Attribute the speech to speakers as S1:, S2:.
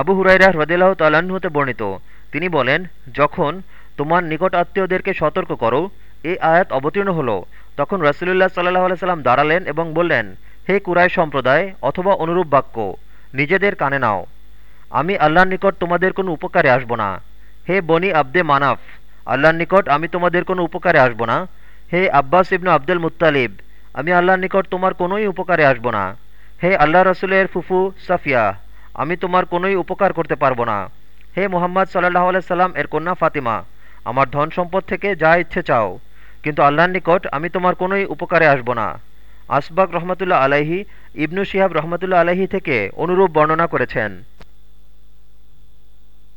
S1: আবু হুরাইরা হ্রদিল্লাহ তাল্লাহ্ন হতে বর্ণিত। তিনি বলেন, যখন তোমার নিকট আত্মীয়দেরকে সতর্ক করো এই আয়াত অবতীর্ণ হলো। তখন রসুলুল্লাহ সাল্লাহ আলাইসাল্লাম দাঁড়ালেন এবং বললেন, হে কুরাই সম্প্রদায়, অথবা অনুরূপ বাক্য, নিজেদের কানে নাও। আমি আল্লাহর নিকট তোমাদের কোনো উপকারে আসব না। হে বনি আব্দে মানাফ, আল্লাহর নিকট আমি তোমাদের কোনো উপকারে আসব না। হে আব্বাস ইবনু আব্দুল মুত্তালিব, আমি আল্লাহর নিকট তোমার কোনোই উপকারে আসব না। হে আল্লাহ রসুলের ফুফু সাফিয়া আমি তোমার কোনোই উপকার করতে পারব না। হে মোহাম্মদ সাল্লাহ সাল্লাম, এর কন্যা ফাতিমা, আমার ধন সম্পদ থেকে যা ইচ্ছে চাও, কিন্তু আল্লাহর নিকট আমি তোমার কোনোই উপকারে আসব না। আসবাক রহমতুল্লাহ আলাহি ইবনু শিহাব রহমতুল্লাহ আলাহি থেকে অনুরূপ বর্ণনা করেছেন।